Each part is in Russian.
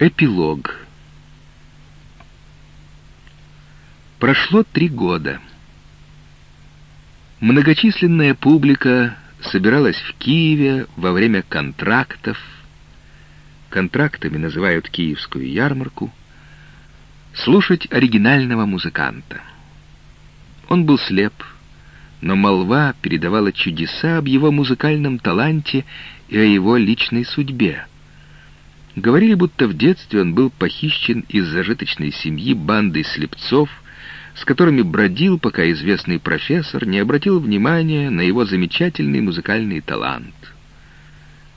Эпилог Прошло три года. Многочисленная публика собиралась в Киеве во время контрактов. Контрактами называют Киевскую ярмарку. Слушать оригинального музыканта. Он был слеп, но молва передавала чудеса об его музыкальном таланте и о его личной судьбе — Говорили, будто в детстве он был похищен из зажиточной семьи бандой слепцов, с которыми бродил, пока известный профессор не обратил внимания на его замечательный музыкальный талант.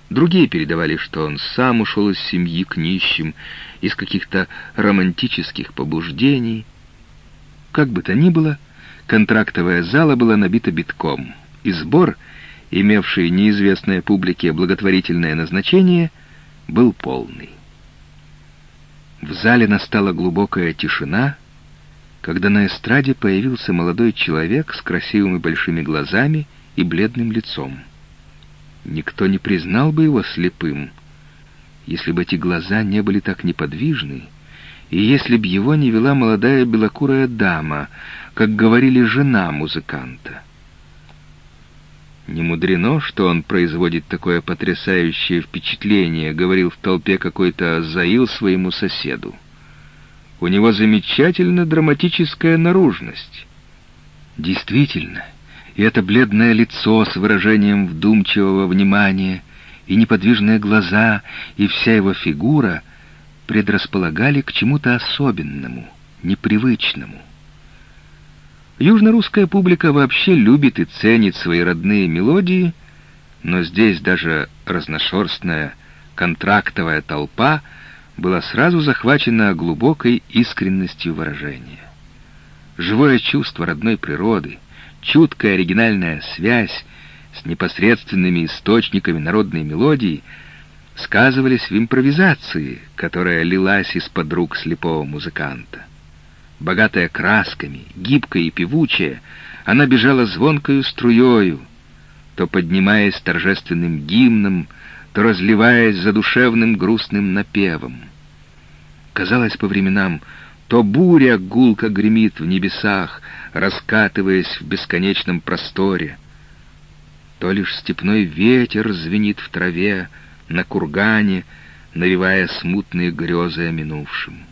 Другие передавали, что он сам ушел из семьи к нищим, из каких-то романтических побуждений. Как бы то ни было, контрактовая зала была набита битком, и сбор, имевший неизвестное публике благотворительное назначение — был полный. В зале настала глубокая тишина, когда на эстраде появился молодой человек с красивыми большими глазами и бледным лицом. Никто не признал бы его слепым, если бы эти глаза не были так неподвижны, и если б его не вела молодая белокурая дама, как говорили жена музыканта. «Не мудрено, что он производит такое потрясающее впечатление», — говорил в толпе какой-то Заил своему соседу. «У него замечательно драматическая наружность». Действительно, и это бледное лицо с выражением вдумчивого внимания, и неподвижные глаза, и вся его фигура предрасполагали к чему-то особенному, непривычному. Южно-русская публика вообще любит и ценит свои родные мелодии, но здесь даже разношерстная контрактовая толпа была сразу захвачена глубокой искренностью выражения. Живое чувство родной природы, чуткая оригинальная связь с непосредственными источниками народной мелодии сказывались в импровизации, которая лилась из-под рук слепого музыканта богатая красками, гибкая и певучая, она бежала звонкою струею, то поднимаясь торжественным гимном, то разливаясь задушевным грустным напевом. Казалось по временам, то буря гулко гремит в небесах, раскатываясь в бесконечном просторе, то лишь степной ветер звенит в траве, на кургане, навевая смутные грезы о минувшем.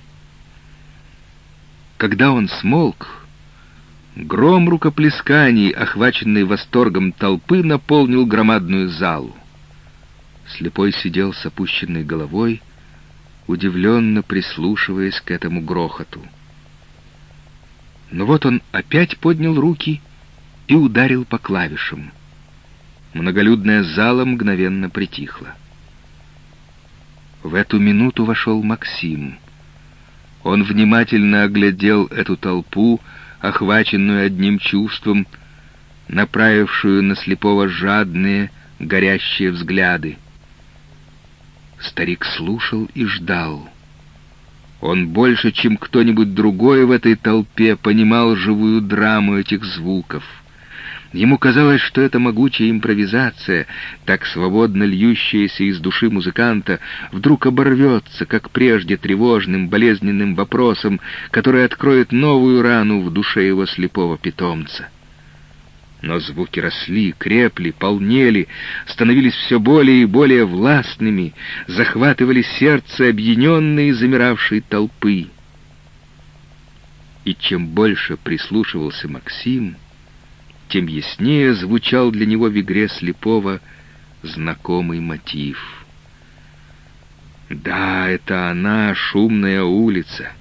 Когда он смолк, гром рукоплесканий, охваченный восторгом толпы, наполнил громадную залу. Слепой сидел с опущенной головой, удивленно прислушиваясь к этому грохоту. Но вот он опять поднял руки и ударил по клавишам. Многолюдная зала мгновенно притихла. В эту минуту вошел Максим — он внимательно оглядел эту толпу, охваченную одним чувством, направившую на слепого жадные, горящие взгляды. Старик слушал и ждал. Он больше, чем кто-нибудь другой в этой толпе, понимал живую драму этих звуков — Ему казалось, что эта могучая импровизация, так свободно льющаяся из души музыканта, вдруг оборвется, как прежде, тревожным, болезненным вопросом, который откроет новую рану в душе его слепого питомца. Но звуки росли, крепли, полнели, становились все более и более властными, захватывали сердце объединенной и замиравшей толпы. И чем больше прислушивался Максим, тем яснее звучал для него в игре слепого знакомый мотив. Да, это она, шумная улица,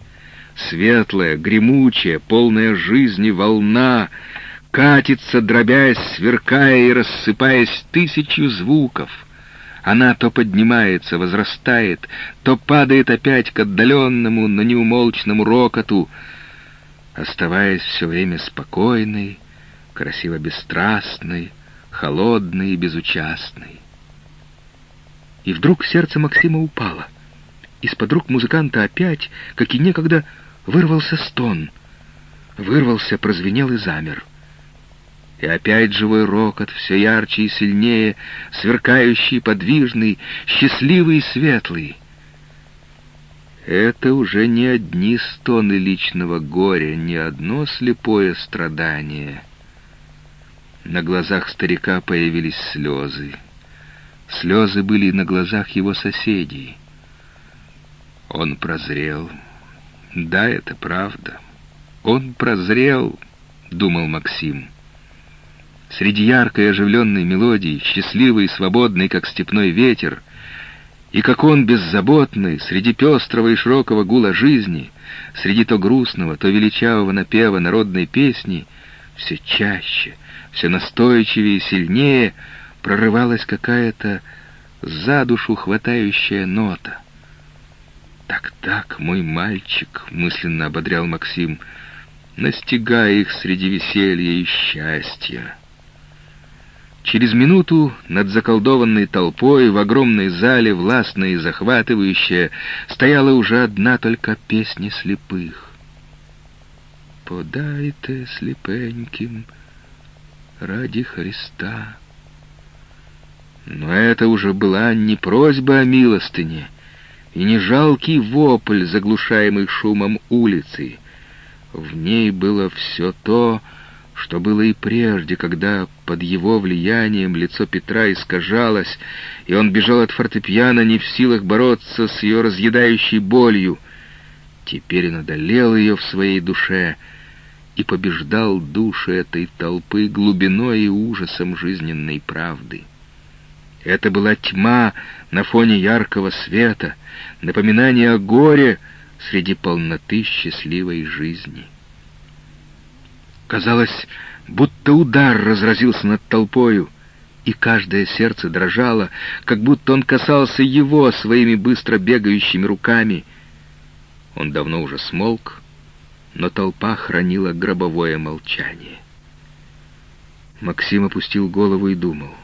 светлая, гремучая, полная жизни волна, катится, дробясь, сверкая и рассыпаясь тысячу звуков. Она то поднимается, возрастает, то падает опять к отдаленному, но неумолчному рокоту, оставаясь все время спокойной, красиво бесстрастной, холодной и безучастной. И вдруг сердце Максима упало. Из-под рук музыканта опять, как и некогда, вырвался стон. Вырвался, прозвенел и замер. И опять живой рокот, все ярче и сильнее, сверкающий, подвижный, счастливый и светлый. Это уже не одни стоны личного горя, не одно слепое страдание. На глазах старика появились слезы. Слезы были на глазах его соседей. Он прозрел. Да, это правда. Он прозрел, думал Максим. Среди яркой оживленной мелодии, счастливой и свободной, как степной ветер, и как он беззаботный, среди пестрого и широкого гула жизни, среди то грустного, то величавого напева народной песни, все чаще, все настойчивее и сильнее прорывалась какая-то за душу хватающая нота. «Так-так, мой мальчик», — мысленно ободрял Максим, — «настигая их среди веселья и счастья». Через минуту над заколдованной толпой в огромной зале, властная и захватывающая, стояла уже одна только песня слепых. «Подайте слепеньким ради Христа». Но это уже была не просьба о милостыне и не жалкий вопль, заглушаемый шумом улицы. В ней было все то, что было и прежде, когда под его влиянием лицо Петра искажалось, и он бежал от фортепиано не в силах бороться с ее разъедающей болью. Теперь он одолел ее в своей душе и побеждал души этой толпы глубиной и ужасом жизненной правды. Это была тьма на фоне яркого света, напоминание о горе среди полноты счастливой жизни. Казалось, будто удар разразился над толпою, и каждое сердце дрожало, как будто он касался его своими быстро бегающими руками. Он давно уже смолк, но толпа хранила гробовое молчание. Максим опустил голову и думал.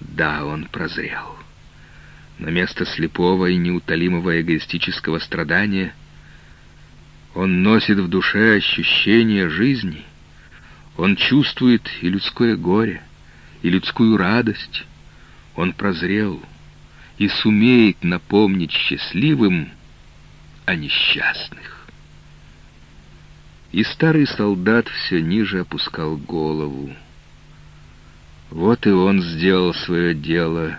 Да, он прозрел. На место слепого и неутолимого эгоистического страдания — он носит в душе ощущение жизни. Он чувствует и людское горе, и людскую радость. Он прозрел и сумеет напомнить счастливым о несчастных. И старый солдат все ниже опускал голову. Вот и он сделал свое дело,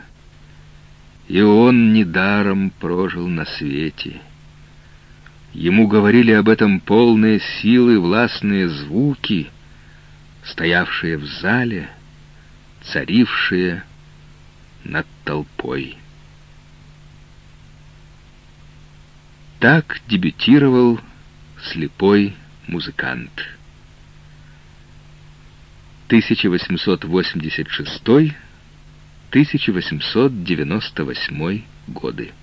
и он недаром прожил на свете — Ему говорили об этом полные силы властные звуки, стоявшие в зале, царившие над толпой. Так дебютировал слепой музыкант. 1886-1898 годы.